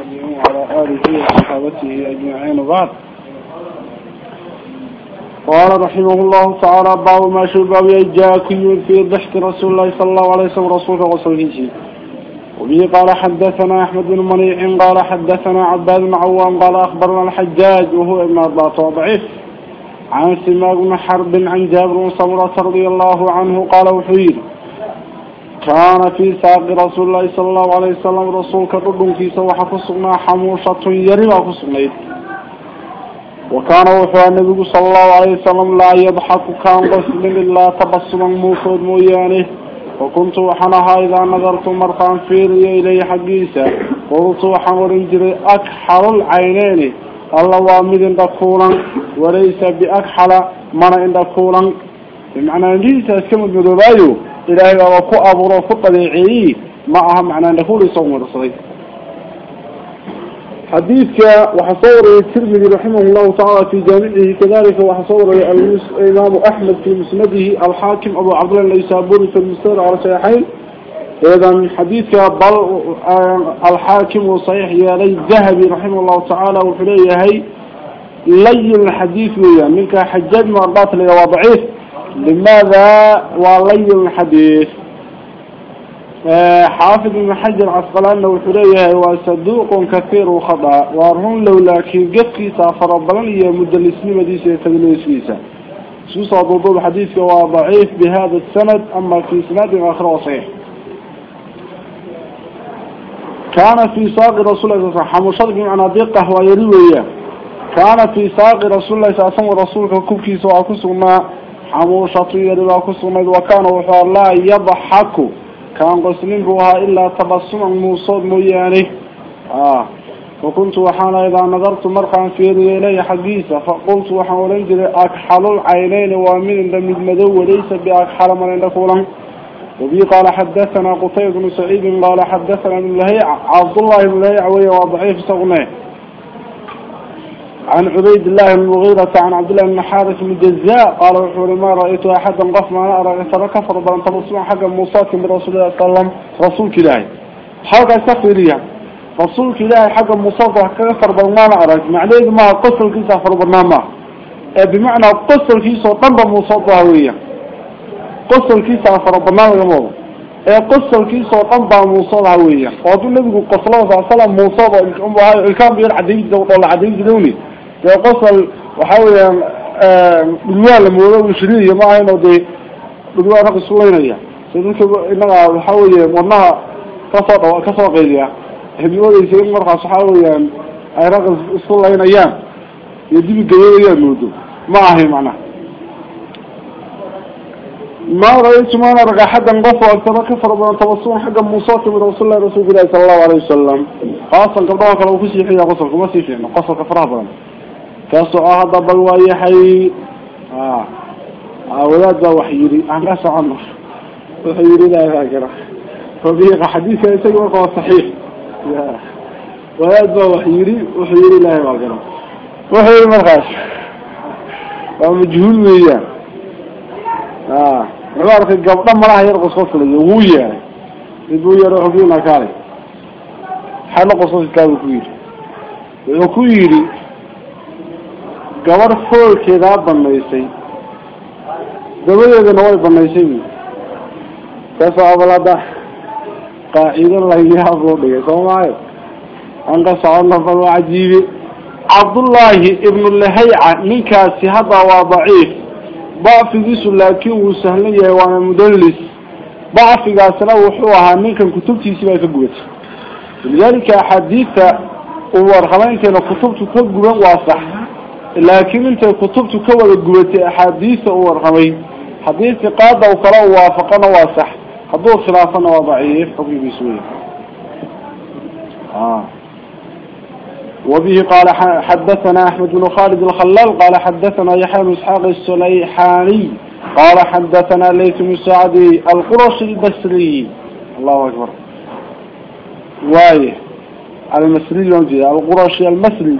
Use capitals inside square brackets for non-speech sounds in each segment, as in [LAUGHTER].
وعلى آله وصحابته أجمعين وبعد. قال رحمه الله تعالى باب ما شرب جاكي في ضحك رسول الله صلى الله عليه وسلم رسوله وصليه وبه قال حدثنا أحمد بن منيع قال حدثنا عباد بن عوام قال أخبرنا الحجاج وهو ابن أربعة ضعيف. عن سماق بن حرب عن جابر بن صبرة رضي الله عنه قال وحيد كان في ساق رسول الله صلى الله عليه وسلم رسول كتبن في سوى حفصنا حموشة يرمى فصنيت وكان وحوى النبي صلى الله عليه وسلم لا يضحك كان غسل إلا تبصما موسود مويانه. وكنت وحنها إذا نظرت مرقان فيري إلي حقيسة. قلت وحن رنجري أكحل العينين. الله وامد دكولا وليس بأكحل من دكولا بمعنى ليس اسكم مدوبايو إلهي وكو أبورو فقديعي معها معنى نقول يصوم ورسلي حديثك وحصور الترمذي رحمه الله تعالى في جامعه كذلك وحصور الإمام أحمد في مسنده الحاكم أبو عبد الله الليسابوري في المستدر على صحيحين. إذا حديثك بل الحاكم وصحيح يا لي الذهبي رحمه الله تعالى وحليه هي لي الحديث ويا. منك حجاج مرضات لي وضعيف. لماذا ولي الحديث حافظ بن حجر عسقلان لو حريه وصدوق كثير وخطأ وارهن لو لكن قفكي سافر بلنية مدلس لمديسة تدليسيسة سوسة ضدو الحديث هو ضعيف بهذا السند أما في سند آخر وصحيح. كان في ساق رسول الله صلى الله عليه وسلم حمشر بمعنى دقة ويروية. كان في ساق رسول الله صلى الله عليه وسلم رسولك كبكي سواء كسرنا حموشة يروى كسرنا وكان وحوى الله يضحك. كان قسلين بها إلا تبصما موصود ميانه. آه. وكنت وحانا إذا نظرت مرقا في إلي حقيسة فقلت وحانا لنجري أكحل العينين ومن دم المدو وليس بأكحل من عندكولا وبي قال حدثنا قطيب بن سعيد قال حدثنا ابن لهيع عبد الله بن لهيع وهي وضعيف صغنيه عن عبيد الله بن المغيرة عن عبد الله بن حارث بن جزاء قال وحول ما رأيت أحدا قف ما أرى ترى كفر بلن تبصمع حق موساك من رسول الله صلى الله عليه وسلم. رسولك إلهي حلقة استغفرية رسولك إلهي حق موساك كفر بلن ما أرى معنى ما قصر كيسا فر برنامه بمعنى قصر كيسا طنب موساك هوية قصر كيسا فر برنامه قصر كيسا طنب موساك هوية وقال النبي قصر الله صلى الله عليه وسلم موساك الكام بير عديد وطول عديد دوني قصل وحاول دلوان لموضوع مشرية ما هي نودي دلوان رقص سوينية سيدنك إنها وحاول ورنها كسر كسر قيلية هبيوه يسير مرقع صحاول أي رقص سوينية يجيب قيلية نودو ما هي معنى ما رأيت ما نرقى حدا قفوا أكثر كفر بنا توصون حقا موصات من رسول الله رسول الله صلى الله عليه وسلم خاصة قبلها كانوا كسي حيا قصر كما سيفين قصر كفرها بنا كاسو هذا بلواي حي آه. أولاد وحيري. أنا سعنا وحيري لا فاكره فبيق حديث يسوي وقع صحيح. ولاد وحيري. وحيري لا فاكره وحيري مرقاش ومجهول وياه آه. عبارة ما راح يرقص قصة وياه يقول يروح فينا كاري. حال قصص كانوا كوير وكويري. Dabadeedana way banaysay kaasoo abalada qaacido layaab loo dhigay soo maayo aan ka socono bal waa cajiibe cabdullaahi ibnu lahayca ninkaasi hadda waa daciif dacfigiisu laakiin wuu sahlan yahay waana mudallis dacfigaasna wuxuu ahaa ninkan kutubtiisii baa ka gubatay lidaalika axaadiidta uu warqabeynteena kutubtu ka guban waa sax لكن انت كتبت كوالا قوتي احاديثة وارحمي حديثة قادة وكلا وافقنا واسح. حدوه خلافنا وضعيف. حبيب يسوي آه. وبه قال حدثنا أحمد بن خالد الخلال قال حدثنا يحيى إسحاق السليحاني قال حدثنا ليث مساعدي القرش البسري الله أكبر. وايه على المسري اليوم القرش المسري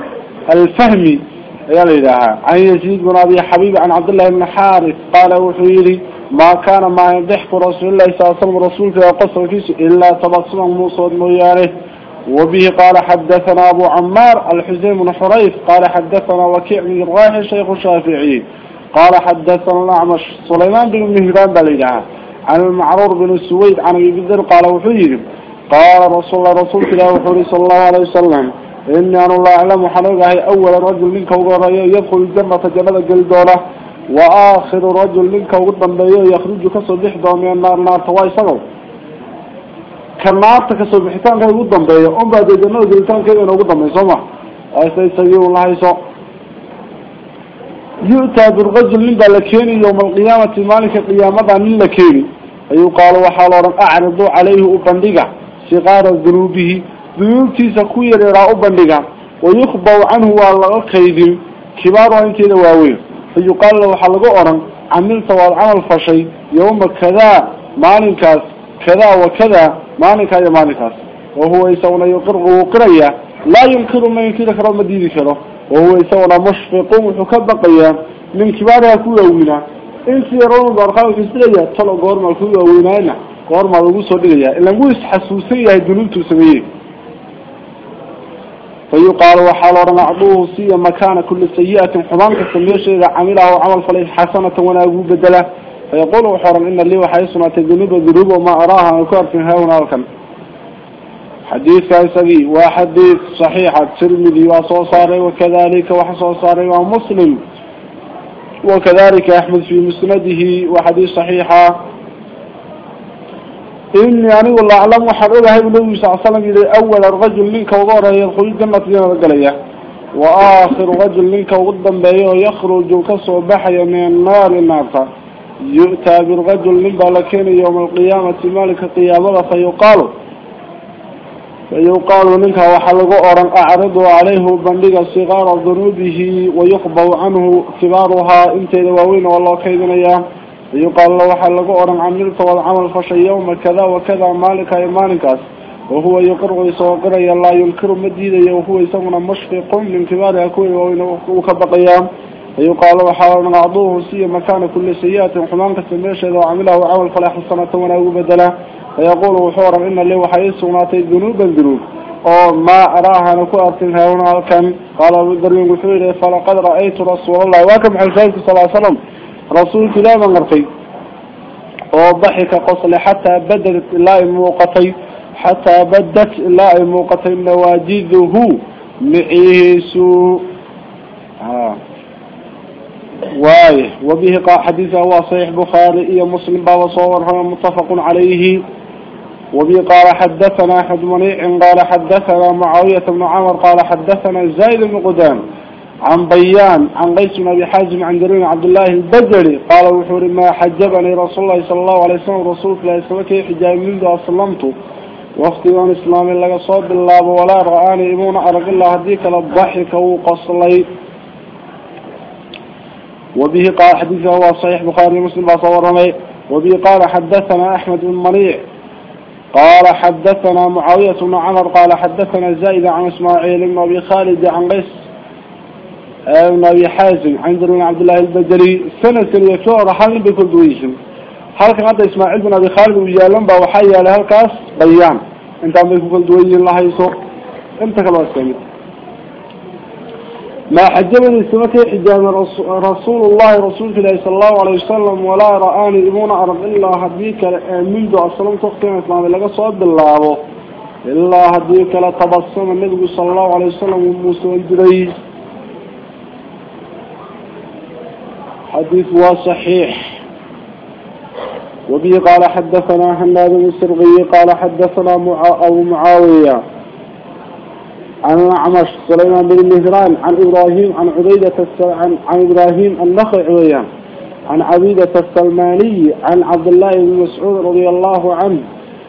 الفهمي. يليها عن يزيد بن أبي حبيب عن عبد الله بن حارث قال وحيري ما كان ما يضحك رسول الله صلى الله عليه وسلم رسولك وقصر فيه إلا تبصم موسى مويانه وبه قال حدثنا أبو عمار الحسين بن حريث قال حدثنا وكيع بن الراحي شيخ الشافعي. قال حدثنا الأعمش سليمان بن مهران بليدها عن المعرور بن السويد عن أبي قال وحيد قال رسول الله رسول الله صلى الله عليه وسلم أنا الله أعلم حلوقه أول رجل منك وغرية يدخل الجنة جنة قلدولة وآخر رجل منك وقدم بيه يخرج كصبح من النار نار تواي سنو كالنار كصبح كان كي قدم بيه أم بعد جنة قلتان كي أنا قدم بيه سمع أيسا الله يسوع يؤتى بالرجل من لكيني يوم القيامة مالك قيامة من لكيني أي قال وحال أعرضوا عليه أبندقة صغار ذنوبه. duyuubtiisa ku yareeraa u bandhigaan wayukbaw canhu waa laga kaydin kibaar waa inteeda waaweyn. Fa yuqaal waxaa lagu odhan camilta waad camal fashay yawma kadaa maalinkaas kadaa wa kadaa maalinkaa iyo maalinkaas. Wahuwa isaguna yuqir wuu qirayaa laa yunkiru ma yunkiri karo ma diidi karo. Wahuwa isaguna mushfiquun wuxuu ka baqayaa min kibaariha ah ku waaweynaa intii yarn goorkaalku isdhigaya talo goormaa ku waaweynayna goormaa lagu soo dhigayaa ilan wuu isxasuusan yahay dunuubtuu sameeyey. فيقال وحال نعضوه سي مكان كل سيئة حمان كسميش إذا عمله عمل فليه حسنة ونأقو بدلة. فيقول وحرم إن اللي وحيصنا تذنب الذنوب وما أراها نكار في هاونا وكم حديث كايسبي وحديث صحيحة ترمذي وصوصاري وكذلك وحصوصاري ومسلم. وكذلك أحمد في مسنده. وحديث صحيحة. إني أنا والله أعلم وحرقها النبي صلى الله عليه وسلم أول الرجل منك وضاره يدخل الجنة دين رجلية وآخر رجل منك وقدم بيه يخرج كسو بحي من النار النار يؤتى بالرجل من بالكين يوم القيامة مالك قيامة فيقال فيقال منك وحلق أورا أعرض عليه بندق صغار ذنوبه ويقبو عنه كبارها. انت دواوين والله كيدنا إياه يقال له حلق أورا عملت والعمل فشي يوم كذا وكذا مالك أي مالكاس وهو يقر يسوقر لا ينكر مديدا وهو يسمنا مشفق من كبار أكوي وكبقيا يقال له حاول نعضوه سي مكان كل سيئات حمان كسميش إذا عمله وعمل فلا حسنة ونأو بدلا فيقول وحورا إن اللي وحيس وناتي ذنوبا ذنوب أو ما أراها أرتنها هنا كان قال أبو الدرين قفيري فلقد رأيت رسول الله. واكم حلفايك صلى الله عليه وسلم. رسول الله من غرقي وضحك قصل حتى بدت الله موقتي حتى بدت الله موقتي نواجذه معيسو آه. وبه قال حديثه هو صحيح بخاري إيه مسلم بابا صور متفق عليه. وبه قال حدثنا أحد منيع قال حدثنا معاوية بن عمر قال حدثنا زايد بن قدام عن بيان عن قيس بن أبي حازم عن درين عبد الله البجري قال وحور ما حجبني رسول الله صلى الله عليه وسلم رسول الله صلى الله عليه وسلم أسلمت. وقت يوم إسلام لك صوب الله ولا رآني إمون أرق الله هديك للضحك وقصلي. وبه قال حديثه هو صحيح بخاري مسلم بصور وبه قال حدثنا أحمد بن منيع. قال حدثنا معاوية بن عمر قال حدثنا زايد عن إسماعيل بن أبي خالد عن قيس بن أبي حازم عن درون عبد الله البدري سنة يشور حل بكل دويشن هل كان هذا إسماعيل بن أبي خالد ويالن بوحيا له الكاس بيان. إنت عم بكل الله يسوع إنت خلاص كمل ما حجبني سمكي حجاب رسول الله رسول الله صلى الله عليه وسلم ولا رآني إبون أرض إلا هديك منذ أسلم تقتين إسلام لك صواب الله إلا هديك لتبصم النبي صلى الله عليه وسلم وموسى الجري حديث وصحيح وبه قال حدثنا هناد بن سرغي قال حدثنا معا أو معاوية عن عمش سليمان بن مهران عن إبراهيم عن عبيدة عن, عن إبراهيم النخعي عن عبيدة السلماني عن عبد الله بن مسعود رضي الله عنه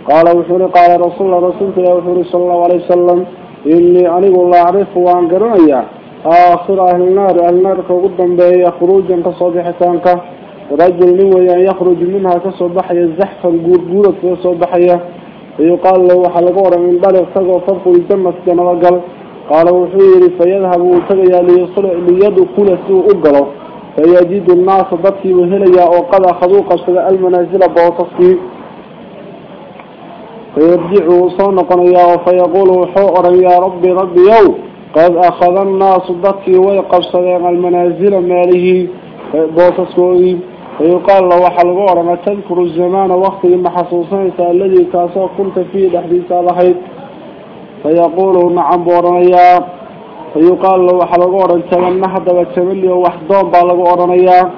قال وحوري قال رسول الله رسول الله صلى الله عليه وسلم إني أنيق الله أعرف وأن قرنيا آخر أهل النار النار كقدم به خروجا كصبحتانك رجل نوي يخرج منها كصبحية زحفا قول قولة كصبحية فيقال له حلقورا من بلغ تقوى فرق الجنة جنة قال وحيري فيذهب وتغيى ليدخل سوء أقله فيجد الناس ضبطي وهليا وقد أخذوا قصد المنازل بوتصفي فيرجع صنقا يا فيقول حؤرا يا ربي ربي يو قد أخذ الناس ضدك ويقبصد المنازل ماله بوسسكوي فيقال له وحلقوا ما تذكر الزمان وقت محصوصين الذي كاسو كنت فيه لحديث الله. فيقول نعم بورنيا. فيقال له وحلقوا تمنى حتى وتملي وحدون بالغوا ورنيا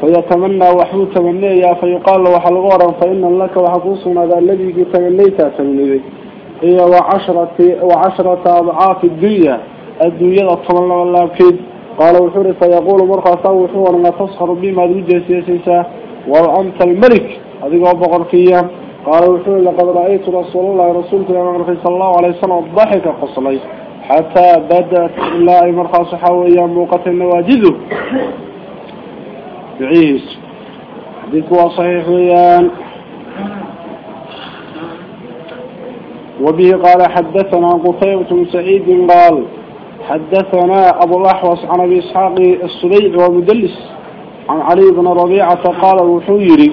فيتمنى وحو تمنيا. فيقال له وحلقوا فإن لك وحفوصنا ذا الذي تمنيت تمنيه هي وعشرة, وعشرة أضعاف الدنيا. الدنيا طبعا الله كيد قال وحور فيقول مرخصا وحور ما تسخر بما دوجه سيسيسا وأنت الملك. هذه هو بغرفية قال وحور لقد رأيت رسول الله رسول الله صلى الله عليه وسلم ضحك قصلي. حتى بدأت الله مرخص حويا موقة نواجده بعيس هو صحيح ويان. وبه قال حدثنا قتيبة بن سعيد قال حدثنا أبو الأحوص عن أبي إسحاق السبيع ومدلس عن علي بن ربيعة قال وحيري.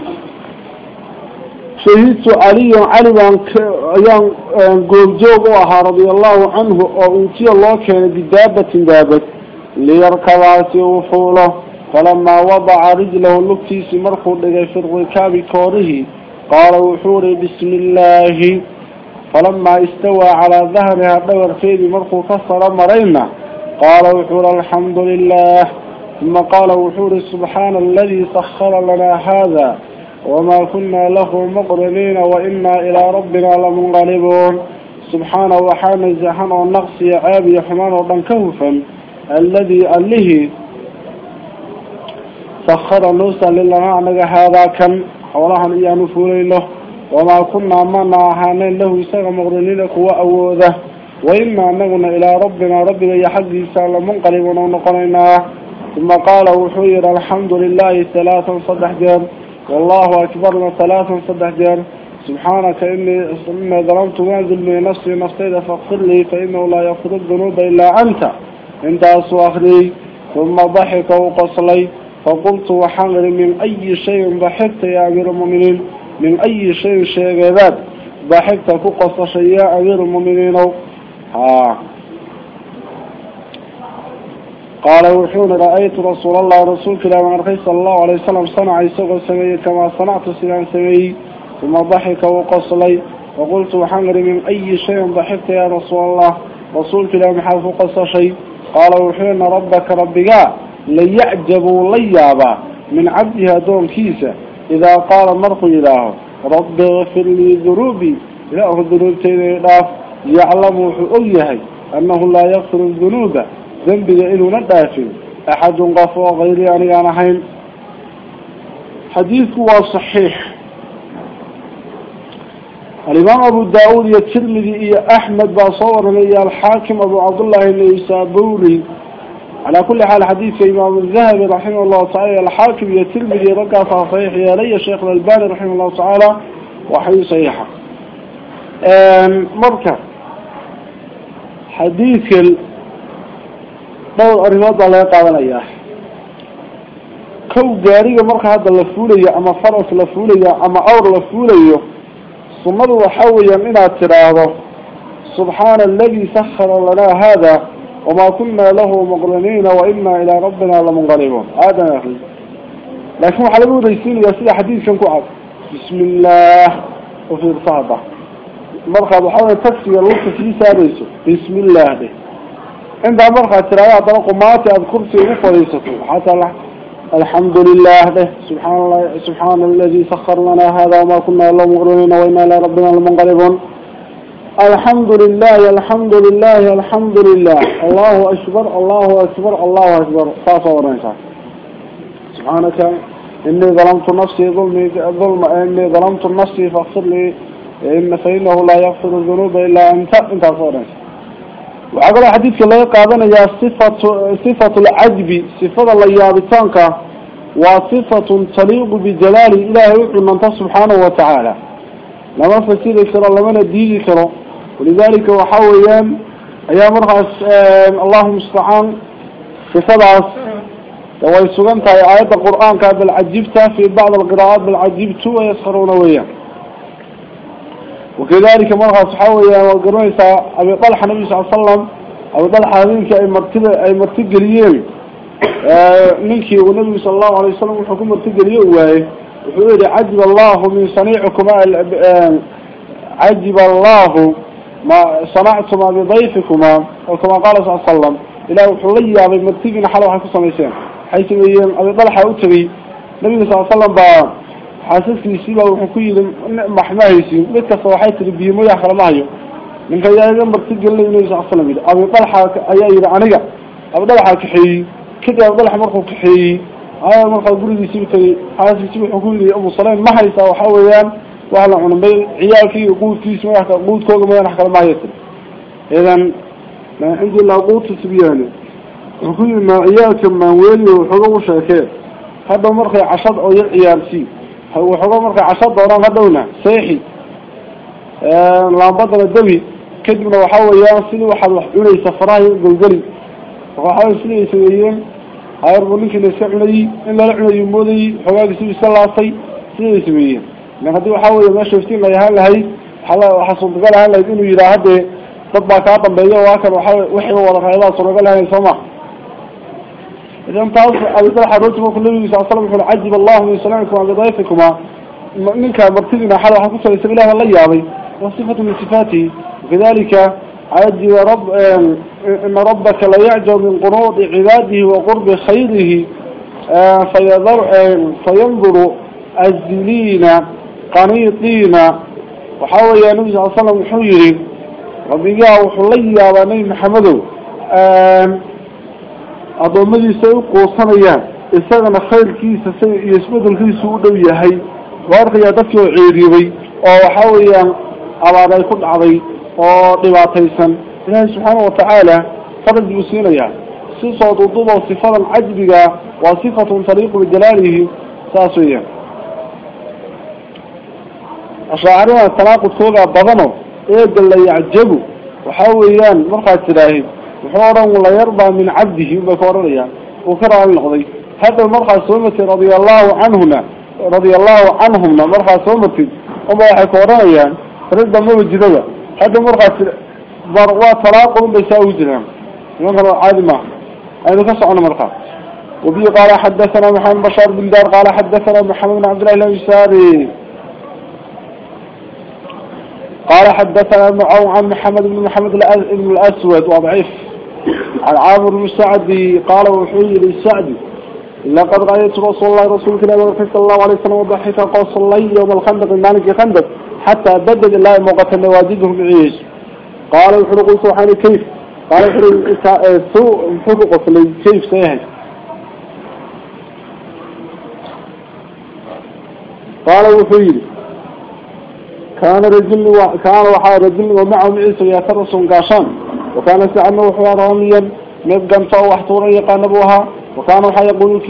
شهدت علي علي أيام قول جوغوها رضي الله عنه وأوتي الله كان بدابة دابة ليركضات وفوله فلما وضع رجله اللبتيس مرخو لغي في الركاب كوره قال وحوري بسم الله. فلما استوى على ظهرها دور فيدي مرخو كسر مرينا قال وحور الحمد لله. ثم قال وحور سبحان الذي سخر لنا هذا. وما كنا له مقرنين وإنا إلى ربنا لمنغلبون سبحانه وحان الزحان والنقص عابي حمان ودنكوفا الذي أله سخر نوسى لنا هذا كان حولها إياه فولين له وما كنا منا هانين له يساق مغرنين كوا أوذه. وإما نغنى إلى ربنا ربنا يحدي سال منقلب ونقلنا. ثم قال وحير الحمد لله ثلاثا صدح جر. والله أكبر ثلاثا صدح جر. سبحانك إني إني ظلمت وانزل من نفسي نفسي فاغفر لي فإنه لا يغفر الذنوب إلا أنت. انت أسواخني ثم ضحك وقصلي. فقلت وحنغر من أي شيء ضحكت يا أمير المؤمنين. من أي شيء ذات ضحكت فقص شيء أمير المؤمنين. ها قال وحون رأيت رسول الله رسول كلام الرحيم صلى الله عليه وسلم صنع يسوق سمي كما صنعت سنان سمي. ثم ضحك وقص لي. وقلت وحنغر من أي شيء ضحكت يا رسول الله؟ رسول كلام حرف قص شيء قال وحون ربك ربك ليعجبوا ليابا. من عبدها دون كيسة. إذا قال مرق إله رب اغفر لي ذنوبي. إله الذنوب تيداف يعلم حؤيه أنه لا يغفر الذنوب. ذنبي إنه ندافع أحد غفو غيري أنا أنا حين حديث هو صحيح. الإمام أبو داود يترمذي أحمد باصور لي الحاكم أبو عبد الله النيسابوري على كل حال حديث إمام الذهبي رحمه الله تعالى الحاكم يتلمذي ركع صحيح. يا لي الشيخ الألباني رحمه الله تعالى وحي صحيح مركع حديث ال طول الله يقعون إياه. كو جاريه مركع هذا اللفولية أما فرس لفولي أما أور لفولي صمد وحوي من اعتراضه سبحان الذي سخر لنا هذا. وما كنا له مقرنين وإنا إلى ربنا لمنقلبون. هذا يا أخي. لكن هو حلقوا ديسين ياسي حديث شنكو عاد بسم الله. وفي الصحبة مرقى أبو حوان تكسي يلوك في سابيسه بسم الله. دي عند مرقى ترايا طرق ماتي أذكرتي وفا ليستو حتى الحمد لله. ده. سبحان الله. سبحان الذي سخر لنا هذا وما كنا له مغرمين وإما إلى ربنا لمنقلبون. الحمد لله الحمد لله الحمد لله. الله أكبر الله أكبر الله أكبر. صاف ورنسا سبحانك إني ظلمت نفسي ظلمي ظلم إني ظلمت نفسي فاغفر لي إن فإنه لا يغفر الذنوب إلا أنت. أنت لي. وعقل حديثك الله يقابلنا يا صفة صفة العجب صفة الله يا بتانك وصفة تليق بجلال إلهي من سبحانه وتعالى. لما فسيرك الله لما نديك الله. ولذلك وحاول أيام أيام رخص الله مستعان في صلاص ويسوغنت على آيات القرآن كان بالعجيبته في بعض القراءات بالعجيبته ويسخرون وياه وكذلك مرغى صحاوية وقرويسة أبي طلح نبي صلى الله عليه وسلم أبي طلح منك أي مرتق اليوم آه، منك ونبي صلى الله عليه وسلم الحكومة مرتق اليوم وحيوه عجب الله من صنيعكم آه، عجب الله ما صنعتما بضيفكما وكما قال صلى الله عليه وسلم إلى وحلي أبي مرتبين حلوها كسميسين حيث يقول أبي طلحة أتري النبي صلى الله عليه وسلم با حاسس لي سيلا وحكوية نعم حمايسين متى صباحات ربيه مياخر مايو من فإذا يقول مرتبين لي نبي صلى الله عليه وسلم أبي طلحة أيائي رعانيك أبي طلحة كحي كذا أبي طلحة مرخو كحي. أبي مرخو قولي دي سيبتري حاسس لي سيبتري حكوية أبو صلى الله عليه وسلم محيسا وحاويان quudkiisi madax quudkooga mooyaan wax kala maayo tiri idan cindi illah quudta sibyaani wuxuu ku yidhi maa ciyaalka maanweeliyo waxooga u sheekee hadda markay cashad oo yar ciyaarsii وحقا مركا عشاد دوران هدونا سيحي لامبادنا دبي كدبنا وحاويا سيدي واحد وحدوني سفراي قلقلي وحاوي سيدي يسويين هايربو لنك اللي سعلي إلا لعنا يمودي حقاقي سيدي سلاسي سيدي لأن هدي وحاويا ما شفتين لي هاي هاي حلا وحصل بقال هاي لأنه إذا هدي. طبعا كاطن بيا واكن وحاوي وحي وضع خيالات صلى الله عليه وسلم إذا انت أبي طلحة رجل كل النبي صلى الله عليه عجب الله من سلامكم بضيفكما منك مرتدنا حلو حكوسة لسبيل الله والله يابي وصفة من صفاته. وكذلك عجب رب إن ربك لا يعجب من قنوط عباده وقرب خيره. فيضر فينظر الزلين قنيطين وحاول يا نبي صلى الله عليه وسلم ربي يا محمد quusanayaan isagana khayrkiisa say iyo isbedelkiisu u dhow yahay waa arkayaa dadkii oo ceeriibay oo waxa weeyaan abaar ay ku dhacday oo dhibaataysan ilaahay subxaana watacaala faraj buu siinayaa si soo dudubo sifadan cajbiga waa sifatun taliiqu bijalaalihi saas weeyaan ashaacirada tanaaqudkooga badano eega la yacjabu waxa weeyaan markaad tidhaahid وحورا ولا يرضى من عبده بكوريا وكرا النقضي هذا المرخى سومتي رضي الله عنهما. رضي الله عنهم مرخى سومتي. وما يحكوريا فرد مو الجدوة هذا المرخى ضروا طلاق بيساوي جنام ينظر عادي ما هذا كسعنا مرخى وبي قال حدثنا محمد بشار بن دار قال حدثنا محمد بن عبد الله الانصاري قال حدثنا معاو عن محمد بن محمد بن الأسود وضعيف. عن عامر بن سعدي قال وحي للسعدي لقد رأيت رسول الله رسول الله صلى الله عليه وسلم وضحك قوس الله يوم الخندق المالك خندق حتى بدد الله موقع نواجدهم عيش. قال وحرق سبحانه كيف؟ قال محرق كيف سيهل؟ قال وحيد كان رجل و... كان وحا رجل ومعه عيسى يترس قاشان وكان سعنا وحوا راميا نبقى انتو وحطورا يقانبوها وكان وحا يقول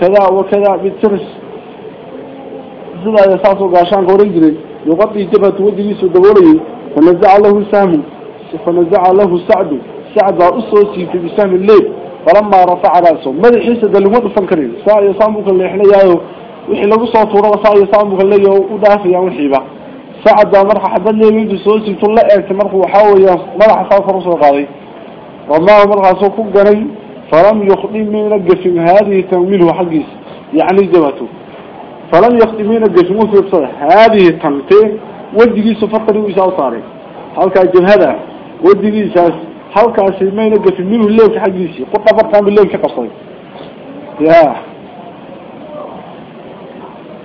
كذا وكذا بالترس. سيدا يساسو قاشان قريجري يغطي جبهة وجهي سدولي فنزع له سهم. فنزع له سعد. سعد أصوصي في بسهم الليل. فلما رفع رأسه. ماذا حيسى دلمات فنكرين ساعة يسامك اللي إحنا ياهو wixii lagu soo tuuro wasaayo saamka leeyo u dhaafaya سعد مرح حدا لي يبي بسويش الطلاء أنت مرح ما راح خاف رأس القاضي والله مرح سوف جري فلم يخدم من الجسم هذه تمويله حقيس يعني جمته فلم يخدم من الجسم وصل هذه تمته والدليل سفطر وزاطاري هل كان هذا؟ والدليل ساس هل كان سلمان الجسم منه الله حقيس. قط برتان بالله كقصي يا.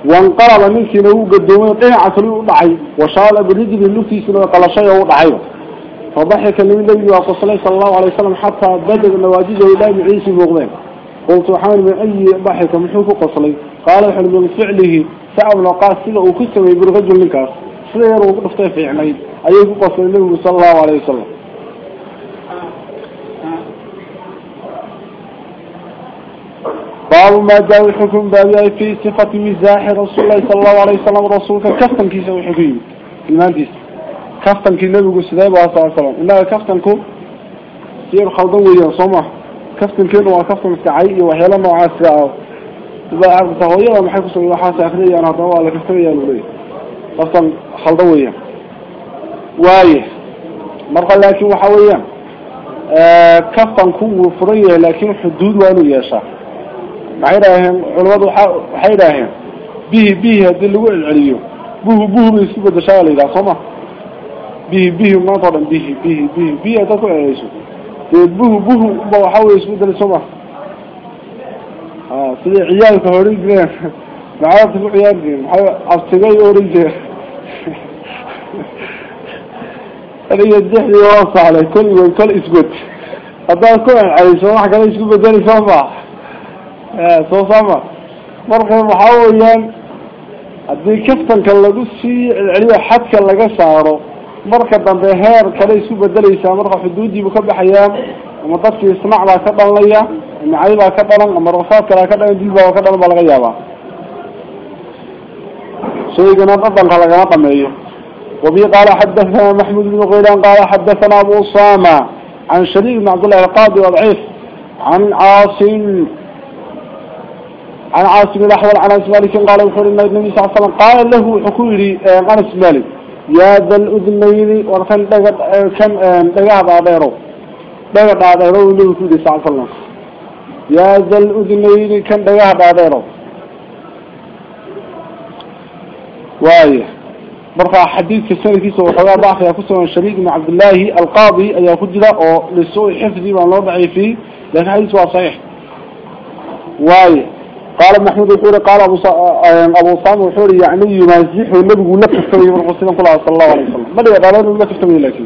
وانقلب منك نو قدومين قيعة لو دعي وشال برجل اللوتي سنو قلشي أو دعي فضحك من النبي صلى الله عليه وسلم حتى بدل نواجده إلى عيسى مغلين قلت حامل من أي ضحك محوك قصلي. قال حلم من فعله سأل نقاس سنة وكسمي بالرجل لكاس. سير وقفته في عنيد إيه قصلي النبي صلى الله عليه وسلم. باب ما جاء الحكم باب في صفة مزاح رسول الله صلى الله عليه وسلم رسولك. كفتن كيسا وحكم إيمان ديس كفتن كي نبي قسداء صلى الله عليه وسلم إلا آه، كفتن كو سير خلطان ويان صمح كفتن كي نوا كفتن مستعي وحيلا نوعا سعاو إذا عرض تهوية ومحيك صلى الله عليه وسلم أنا أطوى على كفتن ويان وليه كفتن خلطان ويان وايه مرقى لكن وحاوية كفتن كو وفريه لكن حدود وانو يشاح maxay idhaaheen culamadu waxay idhaaheen bihi bihi haddii lagu celceliyo buhu buhu bay isku bedashaa la yidhaha soo ma bihi bihi maanta o dhan bihi bihi bihi bihi haddaad ku celceliso dee buhu buhu ba waxa wey isbedel soo ma a sidai ciyaalka horan jireen macabta ku ciyaar jireen maxaa abtigay oran jireen aniga dixdii waa saalay kol kol isgod haddaad ku celceliso wax kale isku bedeli soo ma soo saama marka waxaa weeyaan haddii kaftanka lagu sii celceliyo xadka laga saaro marka dambe heer kale isu bedelaysaa marka xuduudiibu ka baxayaa ama dadkii isnac baa ka dhalanaya ama cay baa ka dhalan ama rasaad kalea ka dhalan dilbaa ka dhalan baa laga yaabaa shaygana dhadhanka lagama dhameeyo وبي قال حدثنا محمود بن غيلان قال حدثنا أبو أسامة عن شريك بن عبد الله القاضي وضعيف عن عاصم عن عاصم الأحوال عن أنس مالك قال وحول النبي صلى الله عليه وسلم قال له حكوري أنس آه، مالك يا ذا الأذنين ورخان دقاء آه، آه، عبيرو دقاء عبيرو له كل صلى الله عليه وسلم. يا ذا الأذنين كم دقاء عبيرو؟ واي. مرفع حديث في السنة كيسة وحضاء ضعف يكسر من شريك من عبد الله القاضي أن يأخذ له لسوء حفظي وأن لا فيه لكن حديث صحيح واي. قال محمود الحوري قال أبو, صا... آه، أبو صام الحور يعني ينازح النبي لك تستوي بالحسين صلى الله عليه وسلم. ماذا لي قالوا لك تستوي لكن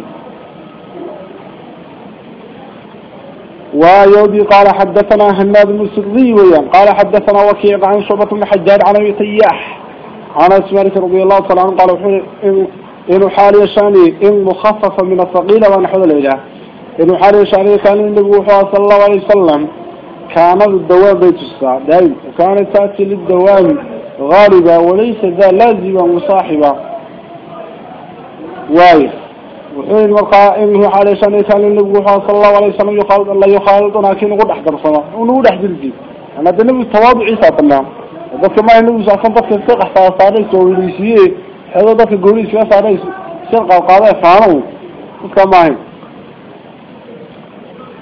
ويودي قال حدثنا هناد بن السدلي ويان قال حدثنا وكيع عن شعبة بن عن أبي طياح عن أسمارك رضي الله تعالى عنه قال الحوري إن, إن حالي شأني إن مخفف من الثقيل ونحو الإله إن حالي شأني كان النبي صلى الله عليه وسلم كان الدوام بيتسا دائم وكان تأتي للدوام غالبا وليس ذا لازما مصاحبا واي وحين مرقى إنه عليه سنة كان النبي صلى الله عليه وسلم يقال الله يخالطنا كي نقول أحضر صلاة ونقول أحضر دي أنا ده نبي التواضع عيسى طلنا ذاك ما ينبي ساكن ذاك السرقة فأصاريس ووليسيه هذا قوليس القوليس فأصاريس سرقة وقاضي فانو ما هي.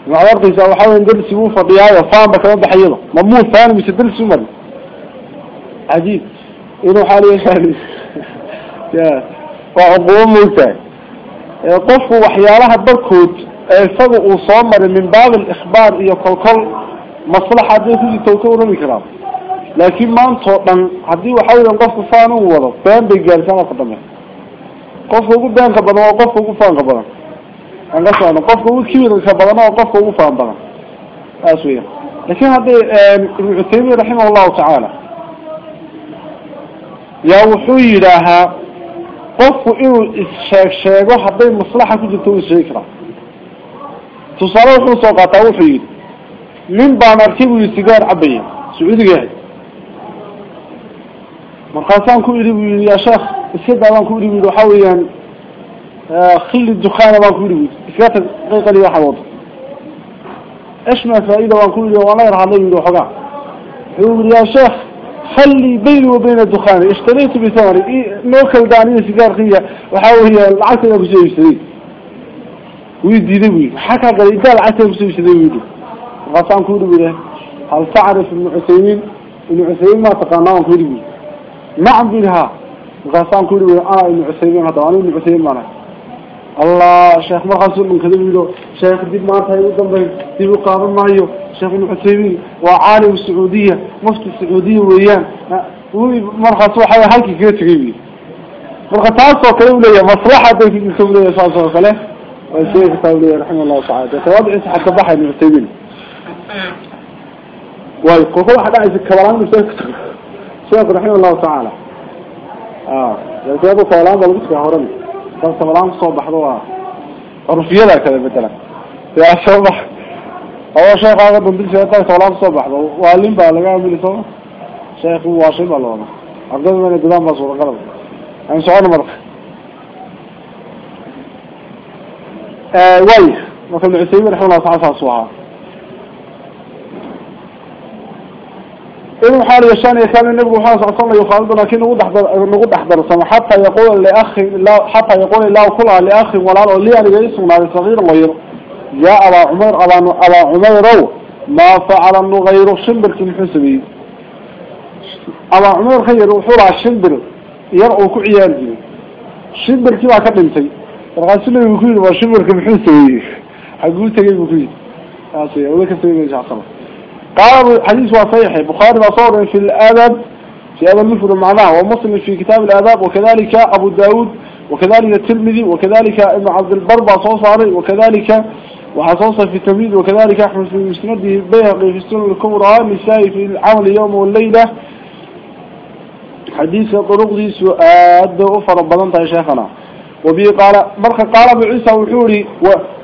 وعرضيسا وحاول إن درسي مو فضيعة فاهم بكرة بحيله مموت ثاني مش درس سمر عجيب. إنه حالي؟ خالص [LAUGHS] يا فعبوه إيه موتى قف وحيالها بركود الفضل إيه وصامر من بعض الإخبار إيه يقول كل مصلحة دي توتور الكرام لكن ما انتوطن هدي وحاول أن قفوا فانوا فان بيجال سنة قدمه. قفوا قدان وقف وقف قفان قبنا aan ka socono qofka ugu kimirka badan oo qofka ugu faan badan saas weya lakin haddi ibnu cuthaymin raximah llahu tacaala yaa wuxuu yidhaahaa qofku inuu issheeg sheego hadday maslaxa ku jirto uu sheegi karaa tusaale wuxuu soo qaataa wuxuu yidhi nin baan arkay buu yii sigaar cabaya sacuudiga markaasaan ku idhi bu yii ya sheekh iskadaabaan ku idhi bu yii waxaa weeyaan khilli dukaana baan ku idhi bu yii لكن دقيقة لي حوض إيش ما فائدة وكل يوم؟ الله يرحم لي وحقا يقول يا شيخ خلي بيني وبين الدخان. اشتريت بثمري إيه داني دانية سيجار خيا هي العسل أبو سيب يشتري. ويدي ذوي حكى قال إيه، إذا العسل أبو يشتري ويدي غطان كوري بيه هل تعرف ابن عثيمين؟ ابن عثيمين ما تقناه كوري ما عم بلها غطان كوري بيه آه ابن عثيمين هذا. أنا ابن عثيمين معنا الله شيخ ما خلصوا من كذب له شيخ ديب ما تهيو ضمن ديب قارن مايو شيخ ابن وعالم السعودية مفتي السعودية ويان. هو مرخص وحي هلك كذا تجيبي مرخص تاسو كلام ليا مصلحة في كلام ليا صار صار خلاص والشيخ تاولي رحمه الله تعالى توضع حتى بحر ابن عثيمين. والكوكب حدا عايز الكلام ده شيخ رحمه الله تعالى. آه يعني يا كده فلان بلغت يا هرمي كان تبلان صوب بحضوها عرفية لك كذا بدلا يا صبح هو شيخ هذا بندل كان تبلان صوب بحضوه وقالين بقى لقاء عملي شيخ هو عشيب الله أنا من القدام بصورة غلط أنا سعون مرق آه وي. مثل عسيب رحمه الله صعب صعب إنه حال يشان كان النبي محمد صلى الله عليه وسلم يخالد لكن نقول أحضر نقول أحضر سما حتى يقول لأخ لا حتى يقول الله كلها لأخ ولا لي أنا جالس من الصغير غير يا أبا عمر أبا أبا عمر ما فعل إنه غير شنبر كم حسبي أبا عمر خير وحول الشنبر يرأوا كعيال جي. شنبر كما كدنتي رغاسنا يقول ما شنبر كم حسبي حقول تجي يقول هذا ولا كثير من جاكم قال حديث صحيح. البخاري وصور في الأدب في هذا المفرد معناه ومسلم في كتاب الآداب وكذلك أبو داود وكذلك الترمذي وكذلك ابن عبد البر صوصاري وكذلك وحصوص في التمييز وكذلك أحمد في مسنده بيهقي في السنة الكبرى النسائي في العمل اليوم والليلة. حديث طرق دي سؤاد وفر بلنطة يا شيخنا. وبي قال مرخ قال أبو عيسى وحوري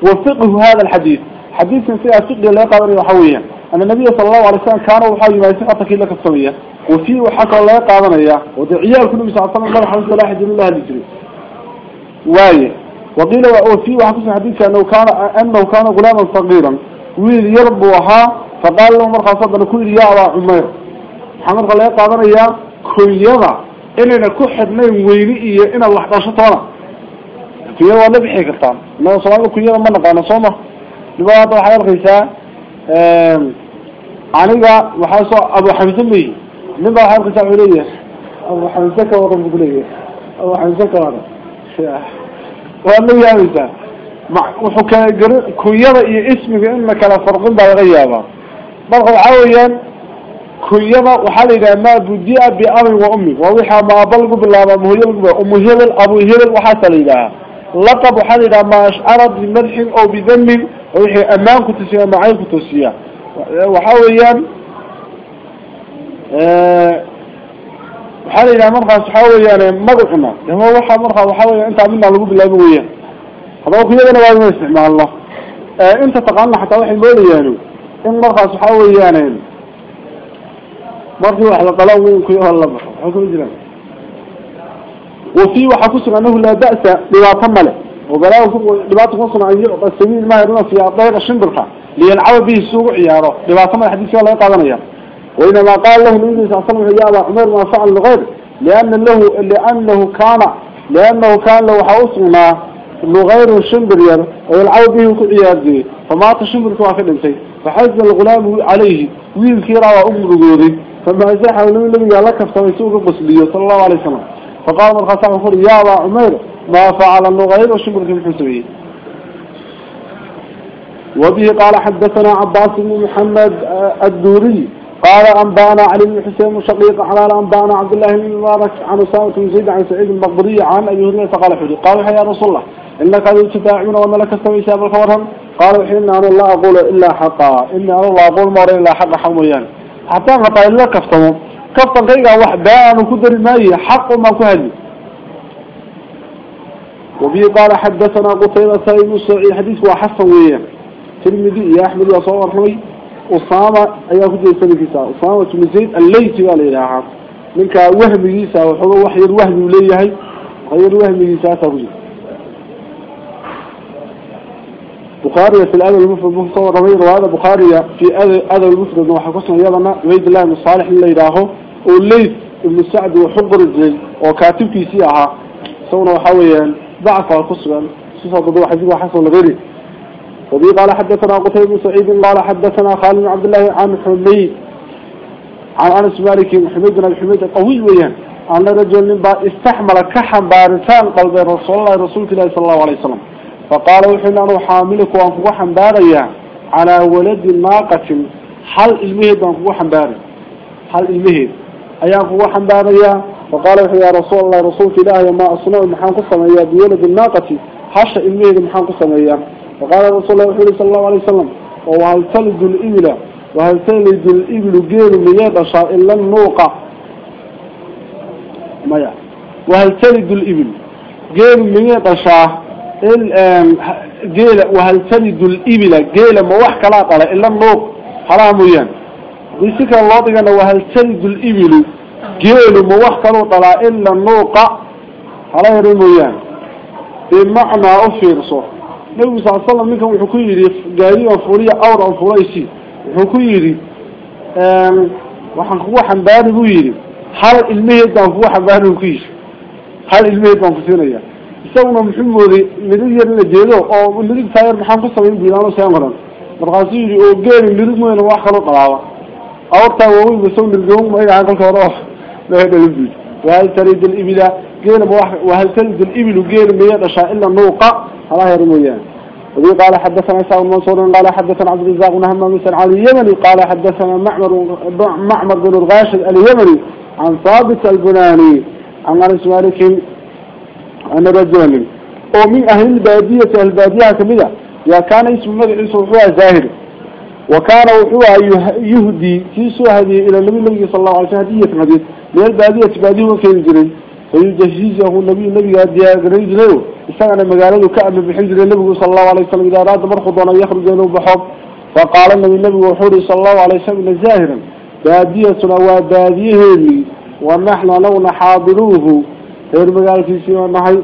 وفقه هذا الحديث. حديث فيها فقه لا قادر وحويا أن النبي صلى الله عليه وسلم كان وحاجي ما يسقط لك الصوية وفي وحكى الله قادنا إياه ودعيال كل مساء صلى الله عليه وسلم لا حد الله اللي واي. وقيل وفي وحكى حديث أنه كان أنه كان غلاما صغيرا. ويل يربوها. فقال له مرخى صدر كل يا عمير. محمد قال الله قادنا إياه كل يضع إننا كحد نيم ويني إيه إن الله حداشة طانا في يوم نبحي كرتان إنه صلى الله كل يوم من نقانا صومه. لبعض الحياة الخيساء ka waran waad la yaabaysaa ma wuxuu kala gar kunyada iyo ismiga in la kala farqin baa laga yaabaa marka waxaa weeyaan kunyada waxaa la yidhaha ma budia biabin wa ummi waa wixaa maaba lagu bilaaba muhyo lagu bilaaba umu hebel abu hebel waxaasa la yidhahaa laqab waxaa la yidhaha ma ashcara bimadxin oo bidamin tusiya macayn ku tusiya waxaa weeyaan waxaa la yidhaha markaas waxaa weeyaan magacuna ama waxa markaa waxaa weya intaa midnaa lagu bilaabo weeyaan haddaba kuyadana waa ina isticmaalno inta taqaana xataa waxay moodayaan in markaas waxaa weeyaan markii wax la dhalo weyn kuyada la baxo waxaa kuma jiraan وفي وحكسر أنه لا بأس لباطا ملك لباطا كسر أن يعطى السبيل ما يرون في أطيق الشنبركة ليلعب به السوق عياره. لباطا ملك حديث الله يقاضنا وإنما قال له النبي صلى الله عليه وسلم يا عمر ما فعل لغير لأن له لأنه كان لأنه كان له حوصنا لغير الشنبرير ويلعب به كعياره فمات الشنبركة واحد انتي فحزن الغلام عليه. ويل كيرا وأم رجودي فما أزاحه النبي قال لك فسوق القصلية صلى الله عليه وسلم. فقال من خصام يا عمير ما فعل النغير وشبر في الحسبي وبه قال حدثنا عباس بن محمد الدوري. قال أنبأنا علي بن حسين وشقيق على أنبأنا عبد الله بن مبارك عن أسامة بن زيد عن سعيد المقبري عن أبي هريرة قال حدي قال يا رسول الله إنك قد تتاعون وأن لك استوي ساب الخبرهم قالوا حين أنا لا أقول إلا حقا إني أنا الله أقول مرة إلا حق حميان حتى قطع إلا كفتموا كفتا قيقا وحدان وكدر المائية حق ما كهدي. وبه قال حدثنا قتيبة سيد سعيد. حديث وحسن وياه. تلمذي يا أحمد يا صور رحمي أسامة أيها كجي سنكيسا أسامة بن زيد الليتي قال إلى منك وهم يسا وحضر وحي الوهم وليه غير وهم يسا تبجي بخاري في الأدب المفرد مصور رمير وهذا بخاري في أدب المفرد وحكسنا يضنا عبيد الله بن صالح اللي يراهو والليث ابن سعد وحبر الزي وكاتب في سياحة سونا وحويا ضعف القصة سيسا ضدو حزيب وحسن لغيره وبي قال حدثنا قتيب بن سعيد قال حدثنا خالد عبد الله عن حميد عن أنس مالك حميد بن حميد طويل ويان أن رجل من استحمل كحم بارسان قلب رسول الله رسول الله صلى الله عليه وسلم. فقال وحين أنا حاملك وأنفق حنباريا على ولد ناقة حل المهد وأنفق حنباري حل المهد أيام فقو حنباريا فقال يا رسول الله رسول الله ما أصنع محان قصة يا بولد الناقة حش المهد محان قصة فقال رسول الله صلى الله عليه وسلم وهل تلد الإبل؟ وهل تلد الإبل جيل مياد شاء إلا النوقة؟ مايا وهل تلد الإبل جيل مياد شاء جيل وهل تلد الإبل جيل لا قال إلا النوق؟ حرام ويان. بيسك الله دقنا وهل تلد الإبل جيل لا قال إلا النوق حرام ويان بمعنى أفير صح النبي صلى الله عليه وسلم منكم وحكو يري قاري أنفورية أور أنفوريسي وحكو يري waxaan kugu xambaari buu yidhi hal ilmaheed baan kugu xambaari ku yidhi hal ilmaheed baan ku siinaya isaguna muxuu mooday midig yar ina jeedo oo midig taayar maxaan ku samayn biilaano seen qoran markaasuu yidhi oo geeli midig mooyna wax kaloo qalaaba awartaa waaweyn ba soo nirgoon magaca kolka hore tarid libila geela ma wax wahal tarid libilu geeli maya dhashaa ila nuuqa halaha yar mooyaane وبي قال حدثنا سعد منصور قال حدثنا عبد الرزاق بن همام علي اليمني قال حدثنا معمر معمر بن الغاشد اليمني عن ثابت البناني عن أنس مالك أن رجل. ومن أهل البادية البادية كمدة. يا كان اسم مدعي صوحوها زاهر وكان وحوها يهدي تيسو هذه إلى النبي صلى الله عليه وسلم هدية مدينة من البادية بادية وكين جري فيجهزه النبي النبي هدية جري جري استغنى مقالته كأب بحجر النبي صلى الله عليه وسلم إذا أراد مرخض أن يخرج له بحب. فقال النبي النبي وحوري صلى الله عليه وسلم زاهرا. بادية وبادية هذه. ونحن لو نحاضروه. غير magaalkiisii baa nahay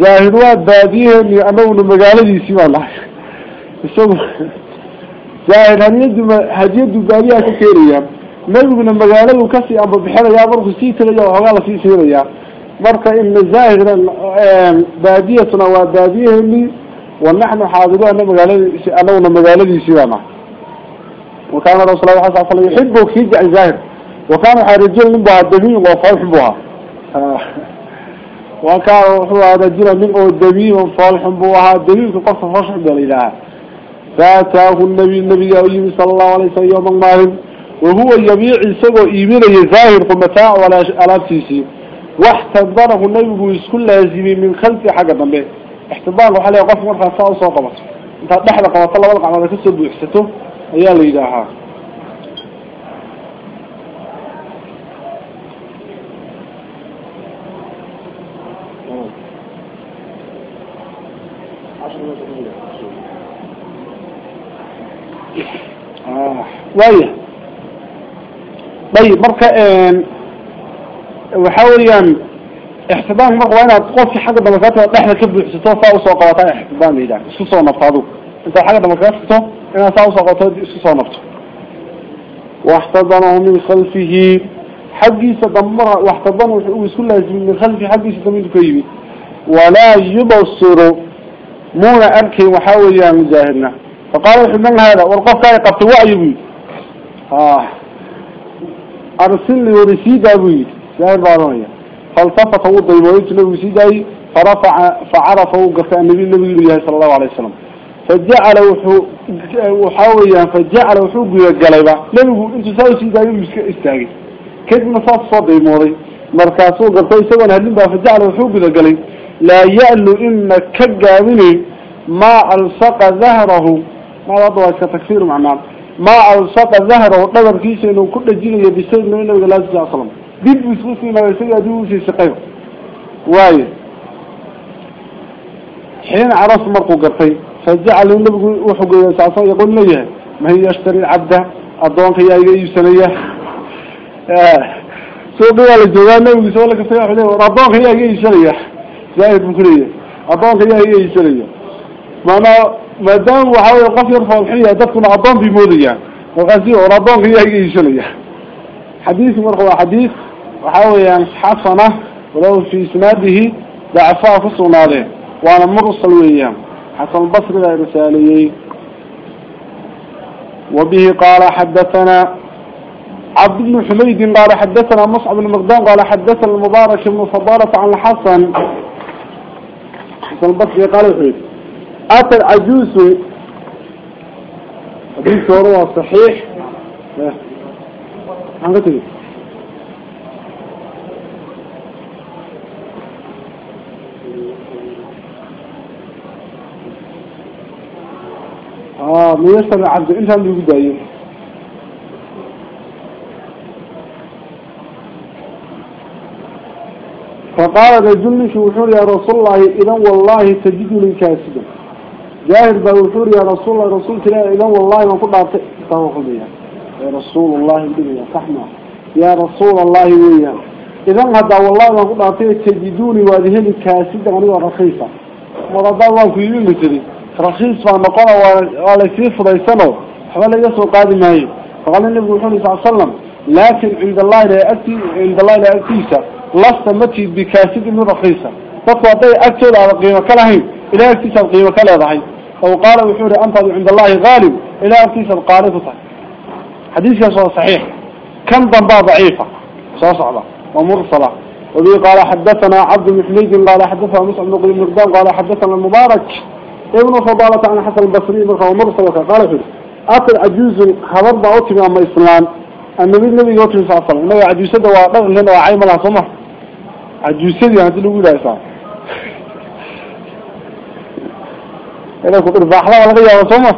jaahid waa baadiyeeni anaguna magaaladiisii baa nahay isagu jaahid hadiyadu hadiyadu baadiyaha ka نبينا مقاله كسي أبو بحر يا برضو سيتر يا وقال في سيريا مرك إن زاهرا بادية نوا لي ونحن حاضرون مقاله أنا مقاله سيرنا وكان رسول الله صلى الله عليه وسلم يحب كيد عن زاهر وكان حارجين من بعد دمين وفالحبوها وكان رسول الله رجل من بعد دمين وفالحبوها دمين تقصى فرشح بالإله فاتاه النبي النبي صلى الله عليه وسلم يوم المعلم وهو يبيع سوى إيمانه ظاهر قمتاع ولا ألابتيسي واحتضره النبي يسكن لازمي من خلف حاجة ضمه احتضاره حالي وقف مرخى ساو سوى قمت انت نحن قمت الله ولقع على كسر بيحسته ايا ليلها وايه طيب مركا وحاوليا احتضان مركا وأنا تقول في حاجة دمكاتها إحنا كبه حسيتوه ساو سوى قواتا احتضان ليدا اسكو سوى نفتادو انت حاجة دمكاتها أنا ساو سوى قواتا اسكو سوى نفتو واحتضنه من خلفه حقي سدمر واحتضنه لازم من خلفه حقي سدمر كيبي ولا يبصر مونا أركي وحاوليا مجاهدنا. فقال الحمد هذا والقف كان قبط وعي بي آه. أرسل لي ورسيد أبوي. جاهد بعضانية فالتفت هو الضيبويت له ورسيد فرفع فعرفه قفاء النبي النبي صلى الله عليه وسلم. فجعل وحاوليا فجعل وحوق القليبة لأنه انتو ساوي سيد أبوي استاقي. كيف نصاف صدي موري. مركاسو قرطي سوى هلين بها فجعل وحوق القليب لا يألو إن كجابني ما ألصق ظهره ما وضع كتكفير معناه ما ألصق ظهره قدر كيس إنه كل جيل يبسيد من النبي صلى الله عليه وسلم. ديب بسوسي ما يسيد أدوه في سقيه واي. حين عرف مرقو قرطي فجعل النبي وحق يسعصا يقول لي ما هي يشتري العبد أدوان في أي سنية. سوق يا الجوال النبي صلى الله عليه وسلم أدوان في أي سنية. زاهد بكرية. أدوان في أي سنية. معنى ما دام وحاول قف يرفع الحية دفن أدوان في مودية وغازي ورضان في أي سنية حديث مرقو حديث وحاول حسنة ولو في اسناده ضعفاء في الصنادة وأنا مرسل ويام حسن البصري رسالي وبه قال حدثنا عبد بن حميد قال حدثنا مصعب بن مقدام قال حدثنا المبارك بن عن الحسن حسن البصري قال حميد أتى العجوز حديث هو صحيح. عنك آه ميسر العبد إنت اللي بدايه فقال رجل شوحور يا رسول الله إذا والله تجدني كاسدا جاهل بوحور يا رسول الله رسول الله إذا والله ما كنت أعطيه يا رسول الله الدنيا صحنا يا رسول الله ويا. إذا هذا والله ما كنت أعطيه تجدوني وهذه كاسدا أنا رخيصة. مرضى الله في يوم تري رخيص ما نقول ولا كيف رئيسنا حوالي يسوق قادم هاي. فقال النبي صلى الله عليه وسلم لكن عند الله لا أتي عند الله لا أتيسا لست متي بكاسد من رخيصة. تطوى أكتر على قيمة كلهين إلى أتيسا القيمة كلا ضحي أو قال وحوري أنت عند الله غالب إلى أتيسا القارفة حديث يسوى صحيح. كم ضنبا ضعيفة؟ صعبة ومرسلة. وبي قال حدثنا عبد المحميد قال حدثنا مسعود بن مقدام قال حدثنا المبارك ابن فضالة عن حسن البصري ومرسلة قال فيه أطل عجوز خبر باوتي أما إسلام. النبي النبي يوتي صلى الله عليه وسلم إنه عجوزة وعطل لنا وعيم الله صمح. عجوزة يعني تلو إلى إسلام إذا كنت الله ولا صمح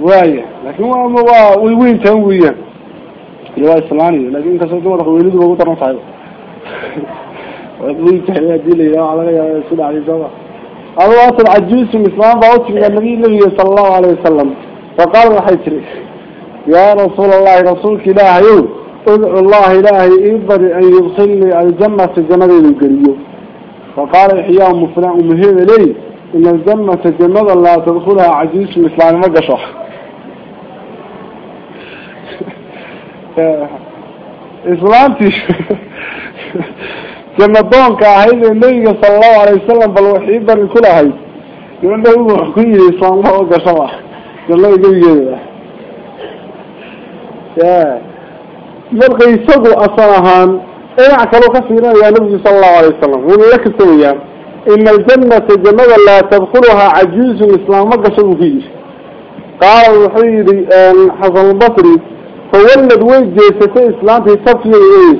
وايه لكن هو وين تنويا يا إسلامي لكن كسر دمر خويلد وهو ترى صعب وين تحيا دي لي يا على يا سيد علي جوا الله أصل عجوز في الإسلام بعوض من النبي النبي صلى الله عليه وسلم. فقال الحيثري يا رسول الله رسولك إلهي ادعو الله إلهي إبر أن يرسلني الجنة الجنة القريب فقال إحياء مفنع مهم لي إن الجنة الجنة لا تدخلها [LAUGHS] في الإسلام ما قشح إسلامتي جنة كاهيد النبي صلى الله عليه وسلم بل كل هاي يقول له حكي إسلام الله وقشوا جنة يقول يا. مرقى يسقوا أصلاحان إيه عكلوا كثيرا يا نبي صلى الله عليه وسلم. هو لك سويا. إن الجنة جنة لا تدخلها عجوز الإسلام قشوا فيه. قال الوحيد حسن البصري فولد وين جيسة إسلام في صفية إيه؟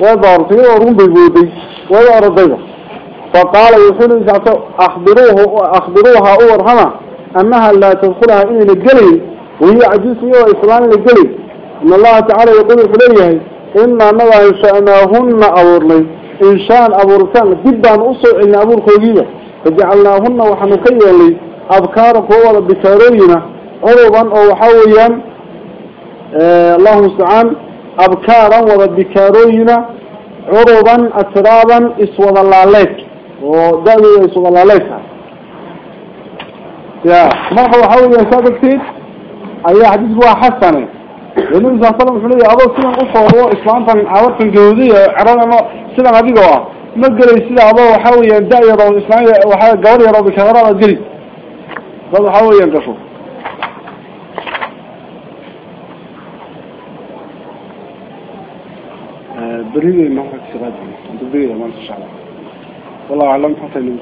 وضعرتي ورون بيبودي وضعرتي فقال يقول أخبروه أخبروها أورهما أنها لا تدخلها إن الجلي وهي عجيز هي إسلام الجلي إن الله تعالى يقول إليه إنا نضع إنشاءناهن أورني. إن شاء أبورتان جدا أصع إن أبور خوجية. فجعلناهن وحنقيا لي. أبكار قوة بكارينا عربا أو حويا. آه اللهم استعان أبكارا وبكاروينا عربا أترابا اسود اللاليك ودعوه اسود اللاليك يا مرحبا حويا؟ سابقتين أي حديث هو حسنه النبي صلى الله عليه وسلم يقول سلم أصوه إسلام كان عورت الجهودية عرضنا سلم هذه قوة ما قال يسير أبو حاول يدعي يرى الإسلام وحاول قوري يرى بكهراء الجري هذا حاول ينقشوا بريد ما هو سراج بريد ما الله والله أعلم حتى اللي